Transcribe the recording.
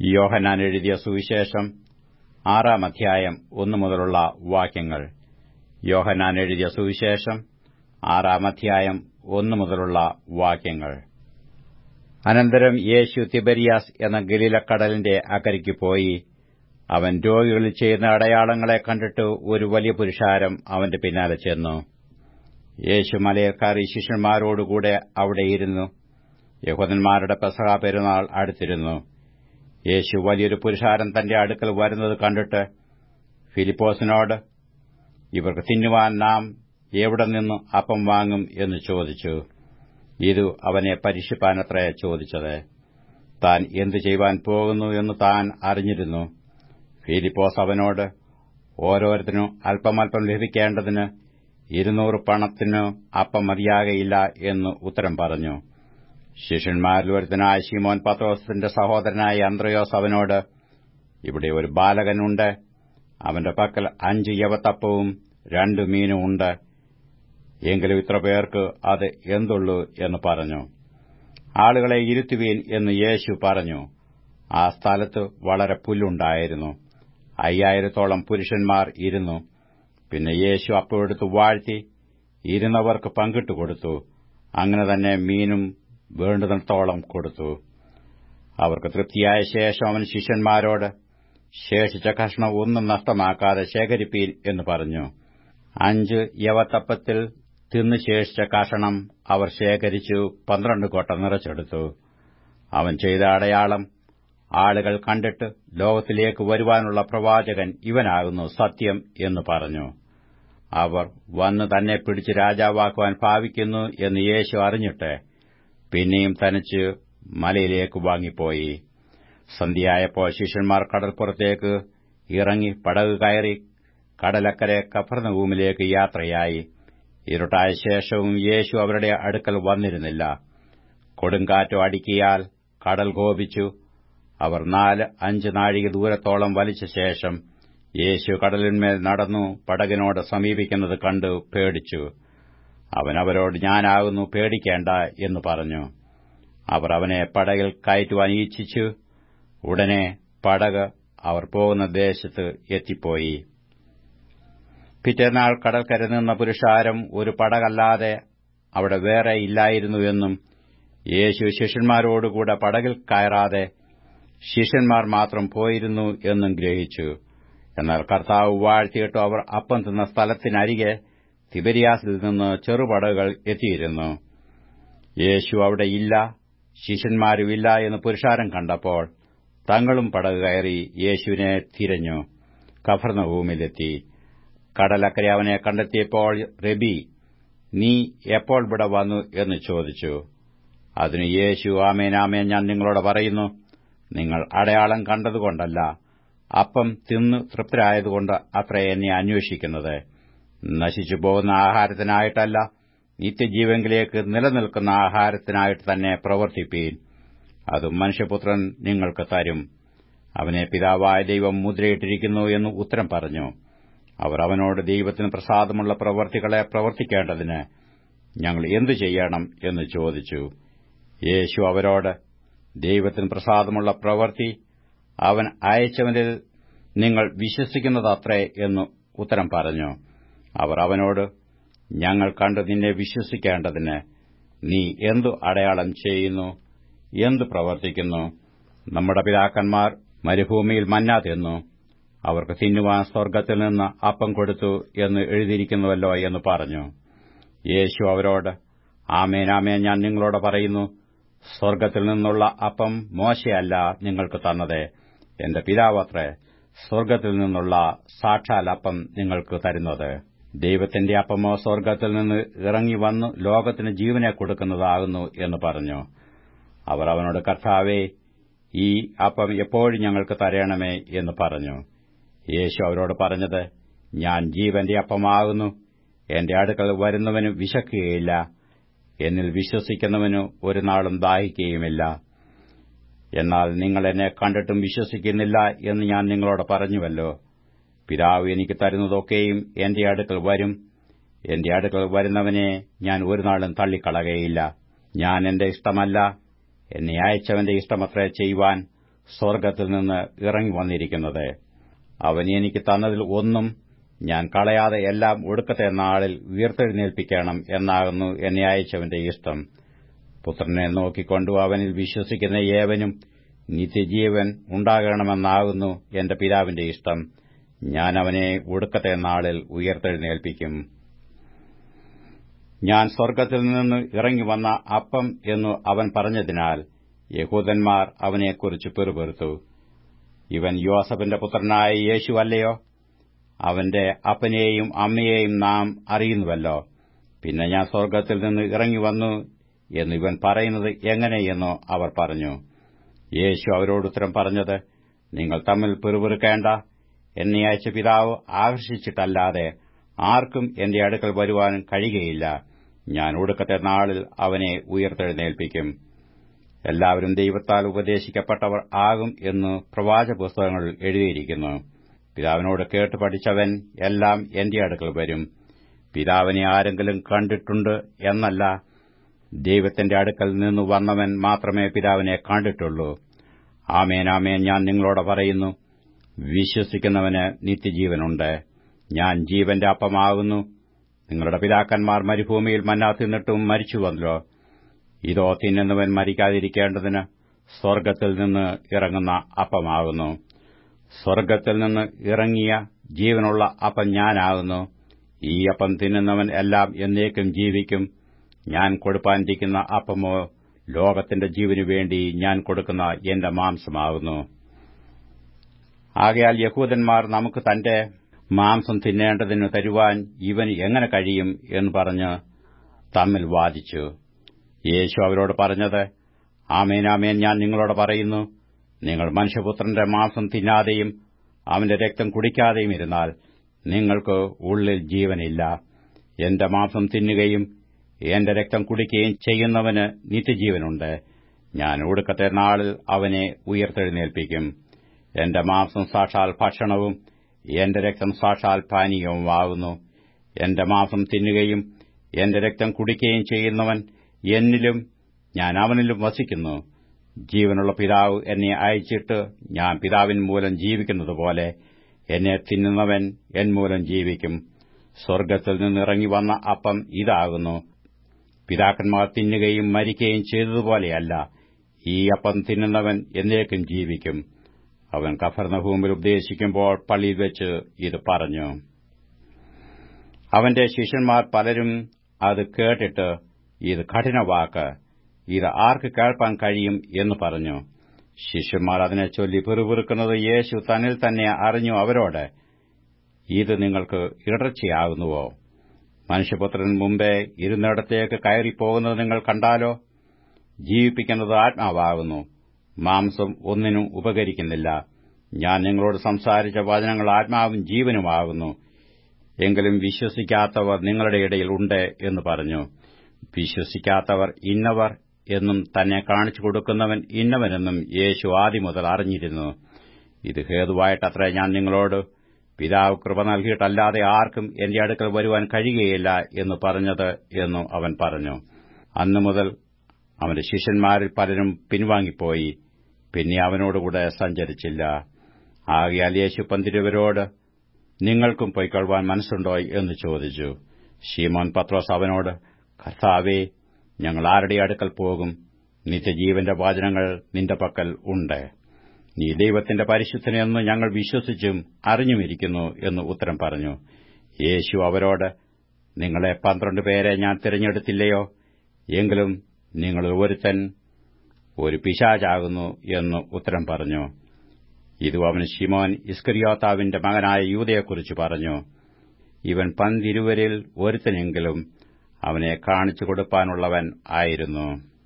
യോഹന്നാൻ എഴുതിയ സുവിശേഷം ആറാം അധ്യായം ഒന്നു മുതലുള്ള വാക്യങ്ങൾ. യോഹനാൻ എഴുതിയ സുവിശേഷം ആറാം അധ്യായം ഒന്നു മുതലുള്ള വാക്യങ്ങൾ. അനന്തരം യേശു തിബരിയാസ് എന്ന ഗലീലക്കടലിന്റെ അക്കരയ്ക്ക് പോയി. അവൻ രോഗികളിൽ ചെയ്യുന്ന അടയാളങ്ങളെ കണ്ടിട്ട് ഒരു വലിയ പുരുഷാരം അവന്റെ പിന്നാലെ ചെന്നു. യേശു മലയിൽ കയറി ശിഷ്യന്മാരോടുകൂടെ അവിടെയിരുന്നു യഹൂദന്മാരുടെ പെസഹ പെരുന്നാൾ അടുത്തിരുന്നു. യേശു വലിയൊരു പുരുഷാരൻ തന്റെ അടുക്കൽ വരുന്നത് കണ്ടിട്ട് ഫിലിപ്പോസിനോട് ഇവർക്ക് തിന്നുവാൻ നാം എവിടെ നിന്ന് അപ്പം വാങ്ങും എന്ന് ചോദിച്ചു. ഇതു അവനെ പരീക്ഷിപ്പാനത്രേ ചോദിച്ചത്. താൻ എന്തു ചെയ്യുവാൻ പോകുന്നു എന്ന് താൻ അറിഞ്ഞിരുന്നു. ഫിലിപ്പോസ് അവനോട് ഓരോരുത്തരും അല്പമല്പം ലഭിക്കേണ്ടതിന് ഇരുന്നൂറ് പണത്തിന് അപ്പം മതിയാകയില്ല എന്ന് ഉത്തരം പറഞ്ഞു. ശിഷ്യന്മാരിൽ ഒരുത്തനായ ശിമോൻ പത്രോസിന്റെ സഹോദരനായ അന്ത്രയോസ് അവനോട് ഇവിടെ ഒരു ബാലകനുണ്ട്. അവന്റെ പക്കൽ അഞ്ച് യവത്തപ്പവും രണ്ടു മീനും ഉണ്ട്. എങ്കിലും ഇത്ര പേർക്ക് അത് എന്തുള്ളൂ എന്ന് പറഞ്ഞു. ആളുകളെ ഇരുത്തുവീൻ എന്ന് യേശു പറഞ്ഞു. ആ സ്ഥലത്ത് വളരെ പുല്ലുണ്ടായിരുന്നു. അയ്യായിരത്തോളം പുരുഷന്മാർ ഇരുന്നു. പിന്നെ യേശു അപ്പോഴെടുത്ത് വാഴ്ത്തി ഇരുന്നവർക്ക് പങ്കിട്ടു കൊടുത്തു. അങ്ങനെ തന്നെ മീനും വേണ്ടുന്നിടത്തോളം കൊടുത്തു. അവർക്ക് തൃപ്തിയായ ശേഷം അവൻ ശിഷ്യന്മാരോട് ശേഷിച്ച കഷ്ണം ഒന്നും നഷ്ടമാക്കാതെ ശേഖരിപ്പീൻ എന്ന് പറഞ്ഞു. അഞ്ച് യവത്തപ്പത്തിൽ തിന്നു ശേഷിച്ച കഷണം അവർ ശേഖരിച്ചു പന്ത്രണ്ട് കോട്ട നിറച്ചെടുത്തു. അവൻ ചെയ്ത അടയാളം ആളുകൾ കണ്ടിട്ട് ലോകത്തിലേക്ക് വരുവാനുള്ള പ്രവാചകൻ ഇവനാകുന്നു സത്യം എന്ന് പറഞ്ഞു. അവർ വന്ന് തന്നെ പിടിച്ച് രാജാവാക്കുവാൻ ഭാവിക്കുന്നു എന്ന് യേശു അറിഞ്ഞിട്ട് പിന്നെയും തനിച്ച് മലയിലേക്ക് വാങ്ങിപ്പോയി. സന്ധ്യയായപ്പോൾ ശിഷ്യന്മാർ കടൽപ്പുറത്തേക്ക് ഇറങ്ങി പടക് കയറി കടലക്കരെ കഫർനഭൂമിലേക്ക് യാത്രയായി. ഇരുട്ടായ ശേഷവും യേശു അവരുടെ അടുക്കൽ വന്നിരുന്നില്ല. കൊടുങ്കാറ്റോ അടിക്കിയാൽ കടൽ കോപിച്ചു. അവർ നാല് അഞ്ച് നാഴിക ദൂരത്തോളം വലിച്ച ശേഷം യേശു കടലിന്മേൽ നടന്നു പടകിനോട് സമീപിക്കുന്നത് കണ്ടു പേടിച്ചു. അവൻ അവരോട് ഞാനാകുന്നു പേടിക്കേണ്ട എന്ന് പറഞ്ഞു. അവർ അവനെ പടകിൽ കയറ്റുവാൻ ഈച്ഛിച്ചു. ഉടനെ പടക് അവർ പോകുന്ന ദേശത്ത് എത്തിപ്പോയി. പിറ്റേനാൾ കടൽക്കര നിന്ന പുരുഷാരം ഒരു പടകല്ലാതെ അവിടെ വേറെ ഇല്ലായിരുന്നുവെന്നും യേശു ശിഷ്യന്മാരോടുകൂടെ പടകിൽ കയറാതെ ശിഷ്യന്മാർ മാത്രം പോയിരുന്നു എന്നും ഗ്രഹിച്ചു. എന്നാൽ കർത്താവ് വാഴ്ത്തിയിട്ടു അവർ അപ്പം തിന്ന സ്ഥലത്തിനരികെ തിബരിയാസിൽ നിന്ന് ചെറുപടകൾ എത്തിയിരുന്നു. യേശു അവിടെ ഇല്ല ശിഷ്യന്മാരുമില്ല എന്ന് പുരുഷാരം കണ്ടപ്പോൾ തങ്ങളും പടക് കയറി യേശുവിനെ തിരഞ്ഞു കഫർണഭൂമിയിലെത്തി കടലക്കരെ അവനെ കണ്ടെത്തിയപ്പോൾ റബി നീ എപ്പോൾ ഇവിടെ വന്നു? എന്ന് ചോദിച്ചു. അതിന് യേശു ആമേൻ ആമേൻ ഞാൻ നിങ്ങളോട് പറയുന്നു നിങ്ങൾ അടയാളം കണ്ടതുകൊണ്ടല്ല അപ്പം തിന്നു തൃപ്തരായതുകൊണ്ട് അത്ര എന്നെ അന്വേഷിക്കുന്നത്. നശിച്ചു പോകുന്ന ആഹാരത്തിനായിട്ടല്ല നിത്യജീവങ്കിലേക്ക് നിലനിൽക്കുന്ന ആഹാരത്തിനായിട്ട് തന്നെ പ്രവർത്തിപ്പീൻ. അതും മനുഷ്യപുത്രൻ നിങ്ങൾക്ക് തരും. അവനെ പിതാവായ ദൈവം മുദ്രയിട്ടിരിക്കുന്നു എന്ന് ഉത്തരം പറഞ്ഞു. അവർ അവനോട് ദൈവത്തിന് പ്രസാദമുള്ള പ്രവർത്തികളെ പ്രവർത്തിക്കേണ്ടതിന് ഞങ്ങൾ എന്തു ചെയ്യണം എന്ന് ചോദിച്ചു. യേശു അവരോട് ദൈവത്തിന് പ്രസാദമുള്ള പ്രവൃത്തി അവൻ അയച്ചവനിൽ നിങ്ങൾ വിശ്വസിക്കുന്നതത്രേ എന്ന് ഉത്തരം പറഞ്ഞു. അവർ അവനോട് ഞങ്ങൾ കണ്ട് നിന്നെ വിശ്വസിക്കേണ്ടതിന് നീ എന്തു അടയാളം ചെയ്യുന്നു എന്തു പ്രവർത്തിക്കുന്നു? നമ്മുടെ പിതാക്കന്മാർ മരുഭൂമിയിൽ മന്ന തിന്നു. അവർക്ക് തിന്നുവാൻ സ്വർഗത്തിൽ നിന്ന് അപ്പം കൊടുത്തു എന്ന് എഴുതിയിരിക്കുന്നുവല്ലോ എന്ന് പറഞ്ഞു. യേശു അവരോട് ആമേൻ ഞാൻ നിങ്ങളോട് പറയുന്നു സ്വർഗത്തിൽ നിന്നുള്ള അപ്പം മോശയല്ല നിങ്ങൾക്ക് തന്നത്. എന്റെ പിതാവത്രേ സ്വർഗത്തിൽ നിന്നുള്ള സാക്ഷാൽ അപ്പം നിങ്ങൾക്ക് തരുന്നത്. ദൈവത്തിന്റെ അപ്പമോ സ്വർഗത്തിൽ നിന്ന് ഇറങ്ങി വന്ന് ലോകത്തിന് ജീവനെ കൊടുക്കുന്നതാകുന്നു എന്ന് പറഞ്ഞു. അവർ അവനോട് കർത്താവേ ഈ അപ്പം എപ്പോഴും ഞങ്ങൾക്ക് തരയണമേ എന്ന് പറഞ്ഞു. യേശു അവരോട് പറഞ്ഞത് ഞാൻ ജീവന്റെ അപ്പമാകുന്നു എന്റെ അടുക്കൽ വരുന്നവന് വിശക്കുകയില്ല എന്നിൽ വിശ്വസിക്കുന്നവന് ഒരു നാളും ദാഹിക്കുകയുമില്ല. എന്നാൽ നിങ്ങൾ എന്നെ കണ്ടിട്ടും വിശ്വസിക്കുന്നില്ല എന്ന് ഞാൻ നിങ്ങളോട് പറഞ്ഞുവല്ലോ. പിതാവ് എനിക്ക് തരുന്നതൊക്കെയും എന്റെ അടുക്കൽ വരും. എന്റെ അടുക്കൽ വരുന്നവനെ ഞാൻ ഒരു നാളും തള്ളിക്കളകയില്ല. ഞാൻ എന്റെ ഇഷ്ടമല്ല. എന്നെ അയച്ചവന്റെ ഇഷ്ടമത്രേ ചെയ്യുവാൻ സ്വർഗത്തിൽ നിന്ന് ഇറങ്ങി വന്നിരിക്കുന്നത്. അവൻ എനിക്ക് തന്നതിൽ ഒന്നും ഞാൻ കളയാതെ എല്ലാം ഒടുക്കത്തെ നാളിൽ ഉയർത്തെഴുന്നേൽപ്പിക്കണം എന്നാകുന്നു എന്നെ അയച്ചവന്റെ ഇഷ്ടം. പുത്രനെ നോക്കിക്കൊണ്ടു അവനിൽ വിശ്വസിക്കുന്ന ഏവനും നിത്യജീവൻ ഉണ്ടാകണമെന്നാകുന്നു എന്റെ പിതാവിന്റെ ഇഷ്ടം. ഞാൻ അവനെ ഒടുക്കത്തെ നാളിൽ ഉയർത്തെഴുന്നേൽപ്പിക്കും. ഞാൻ സ്വർഗത്തിൽ നിന്ന് ഇറങ്ങി വന്ന അപ്പം എന്നു അവൻ പറഞ്ഞതിനാൽ യഹൂദന്മാർ അവനെക്കുറിച്ച് പെറുപെറുത്തു. ഇവൻ യോസഫിന്റെ പുത്രനായ യേശു അല്ലയോ? അവന്റെ അപ്പനെയും അമ്മയെയും നാം അറിയുന്നുവല്ലോ. പിന്നെ ഞാൻ സ്വർഗത്തിൽ നിന്ന് ഇറങ്ങി വന്നു എന്ന് ഇവൻ പറയുന്നത് എങ്ങനെയെന്നോ അവർ പറഞ്ഞു. യേശു അവരോടുത്തരം പറഞ്ഞത് നിങ്ങൾ തമ്മിൽ പെറുപെറുക്കേണ്ട. എന്നെ അയച്ച പിതാവ് ആകർഷിച്ചിട്ടല്ലാതെ ആർക്കും എന്റെ അടുക്കൽ വരുവാനും കഴിയുകയില്ല. ഞാൻ ഒടുക്കത്തെ നാളിൽ അവനെ ഉയർത്തെഴുന്നേൽപ്പിക്കും. എല്ലാവരും ദൈവത്താൽ ഉപദേശിക്കപ്പെട്ടവർ ആകും എന്ന് പ്രവാച പുസ്തകങ്ങളിൽ എഴുതിയിരിക്കുന്നു. പിതാവിനോട് കേട്ട് പഠിച്ചവൻ എല്ലാം എന്റെ അടുക്കൽ വരും. പിതാവിനെ ആരെങ്കിലും കണ്ടിട്ടുണ്ട് എന്നല്ല ദൈവത്തിന്റെ അടുക്കൽ നിന്ന് വന്നവൻ മാത്രമേ പിതാവിനെ കണ്ടിട്ടുള്ളൂ. ആമേൻ ആമേൻ ഞാൻ നിങ്ങളോട് പറയുന്നു. വിശ്വസിക്കുന്നവന് നിത്യജീവനുണ്ട്. ഞാൻ ജീവന്റെ അപ്പമാകുന്നു. നിങ്ങളുടെ പിതാക്കന്മാർ മരുഭൂമിയിൽ മന്നാ തിന്നിട്ടും മരിച്ചുവല്ലോ. ഇതോ തിന്നുന്നവൻ മരിക്കാതിരിക്കേണ്ടതിന് സ്വർഗത്തിൽ നിന്ന് ഇറങ്ങുന്ന അപ്പമാകുന്നു. സ്വർഗത്തിൽ നിന്ന് ഇറങ്ങിയ ജീവനുള്ള അപ്പം ഞാനാകുന്നു. ഈ അപ്പം തിന്നുന്നവൻ എല്ലാം എന്നേക്കും ജീവിക്കും. ഞാൻ കൊടുപ്പാനിരിക്കുന്ന അപ്പമോ ലോകത്തിന്റെ ജീവനു വേണ്ടി ഞാൻ കൊടുക്കുന്ന എന്റെ മാംസമാകുന്നു. ആകയാൽ യഹൂദന്മാർ നമുക്ക് തന്റെ മാംസം തിന്നേണ്ടതിന് തരുവാൻ ഇവന് എങ്ങനെ കഴിയും എന്ന് പറഞ്ഞ് തമ്മിൽ വാദിച്ചു. യേശു അവരോട് പറഞ്ഞത് ആമേനാമേൻ ഞാൻ നിങ്ങളോട് പറയുന്നു നിങ്ങൾ മനുഷ്യപുത്രന്റെ മാംസം തിന്നാതെയും അവന്റെ രക്തം കുടിക്കാതെയും ഇരുന്നാൽ നിങ്ങൾക്ക് ഉള്ളിൽ ജീവനില്ല. എന്റെ മാംസം തിന്നുകയും എന്റെ രക്തം കുടിക്കുകയും ചെയ്യുന്നവന് നിത്യജീവനുണ്ട്. ഞാൻ ഒടുക്കത്തെ നാളിൽ അവനെ ഉയർത്തെഴുന്നേൽപ്പിക്കും. എന്റെ മാംസം സാക്ഷാൽ ഭക്ഷണവും എന്റെ രക്തം സാക്ഷാൽ പാനീയവുമാകുന്നു എന്റെ മാംസം തിന്നുകയും എന്റെ രക്തം കുടിക്കുകയും ചെയ്യുന്നവൻ എന്നിലും ഞാൻ അവനിലും വസിക്കുന്നു. ജീവനുള്ള പിതാവ് എന്നെ അയച്ചിട്ട് ഞാൻ പിതാവിൻ മൂലം ജീവിക്കുന്നതുപോലെ എന്നെ തിന്നുന്നവൻ എൻ മൂലം ജീവിക്കും. സ്വർഗത്തിൽ നിന്നിറങ്ങി വന്ന അപ്പം ഇതാകുന്നു. പിതാക്കന്മാർ തിന്നുകയും മരിക്കുകയും ചെയ്തതുപോലെയല്ല ഈ അപ്പം തിന്നുന്നവൻ എന്നേക്കും ജീവിക്കും. അവൻ കഫർണഭൂമിൽ ഉപദേശിക്കുമ്പോൾ പള്ളിയിൽ വെച്ച് ഇത് പറഞ്ഞു. അവന്റെ ശിഷ്യന്മാർ പലരും അത് കേട്ടിട്ട് ഇത് കഠിനവാക്ക് ഇത് ആർക്ക് കേൾപ്പാൻ കഴിയും എന്ന് പറഞ്ഞു. ശിഷ്യന്മാർ അതിനെ ചൊല്ലി പിറുപിറുക്കുന്നത് യേശു തന്നിൽ തന്നെ അറിഞ്ഞു അവരോട് ഇത് നിങ്ങൾക്ക് ഇടർച്ചയാകുന്നുവോ? മനുഷ്യപുത്രൻ മുമ്പേ ഇരുന്നിടത്തേക്ക് കയറിപ്പോകുന്നത് നിങ്ങൾ കണ്ടാലോ? ജീവിപ്പിക്കുന്നത് ആത്മാവാകുന്നു. മാംസം ഒന്നിനും ഉപകരിക്കുന്നില്ല. ഞാൻ നിങ്ങളോട് സംസാരിച്ച വചനങ്ങൾ ആത്മാവും ജീവനുമാകുന്നു എങ്കിലും വിശ്വസിക്കാത്തവർ നിങ്ങളുടെ ഇടയിൽ ഉണ്ട് എന്ന് പറഞ്ഞു. വിശ്വസിക്കാത്തവർ ഇന്നവർ എന്നും തന്നെ കാണിച്ചു കൊടുക്കുന്നവൻ ഇന്നവനെന്നും യേശു ആദ്യം മുതൽ അറിഞ്ഞിരുന്നു. ഇത് ഹേതുവായിട്ടത്ര ഞാൻ നിങ്ങളോട് പിതാവ് കൃപ നൽകിയിട്ടല്ലാതെ ആർക്കും എന്റെ അടുക്കൽ വരുവാൻ കഴിയുകയില്ല എന്ന് പറഞ്ഞത് എന്നും അവൻ പറഞ്ഞു. അന്നു മുതൽ അവന്റെ ശിഷ്യന്മാരിൽ പലരും പിൻവാങ്ങിപ്പോയി. പിന്നെ അവനോടുകൂടെ സഞ്ചരിച്ചില്ല. ആകയാൽ യേശു പന്തിരുവരോട് നിങ്ങൾക്കും പൊയ്ക്കൊള്ളുവാൻ മനസ്സുണ്ടോ? എന്ന് ചോദിച്ചു. ഷീമോൻ പത്രോസ് അവനോട് കർത്താവേ ഞങ്ങൾ ആരുടെ അടുക്കൽ പോകും? നിത്യജീവന്റെ വാചനങ്ങൾ നിന്റെ പക്കൽ ഉണ്ട്. നീ ദൈവത്തിന്റെ പരിശുദ്ധനെന്ന് ഞങ്ങൾ വിശ്വസിച്ചും അറിഞ്ഞുമിരിക്കുന്നു എന്ന് ഉത്തരം പറഞ്ഞു. യേശു അവരോട് നിങ്ങളെ പന്ത്രണ്ട് പേരെ ഞാൻ തിരഞ്ഞെടുത്തില്ലയോ? എങ്കിലും നിങ്ങൾ ഒരുത്തൻ ഒരു പിശാചാകുന്നു എന്ന് ഉത്തരം പറഞ്ഞു. ഇതു അവന് ഷിമോൻ ഇസ്കരിയോത്താവിന്റെ മകനായ യൂതയെക്കുറിച്ച് പറഞ്ഞു. ഇവൻ പന്തിരുവരിൽ ഒരുത്തനെങ്കിലും അവനെ കാണിച്ചു കൊടുപ്പാനുള്ളവൻ ആയിരുന്നു.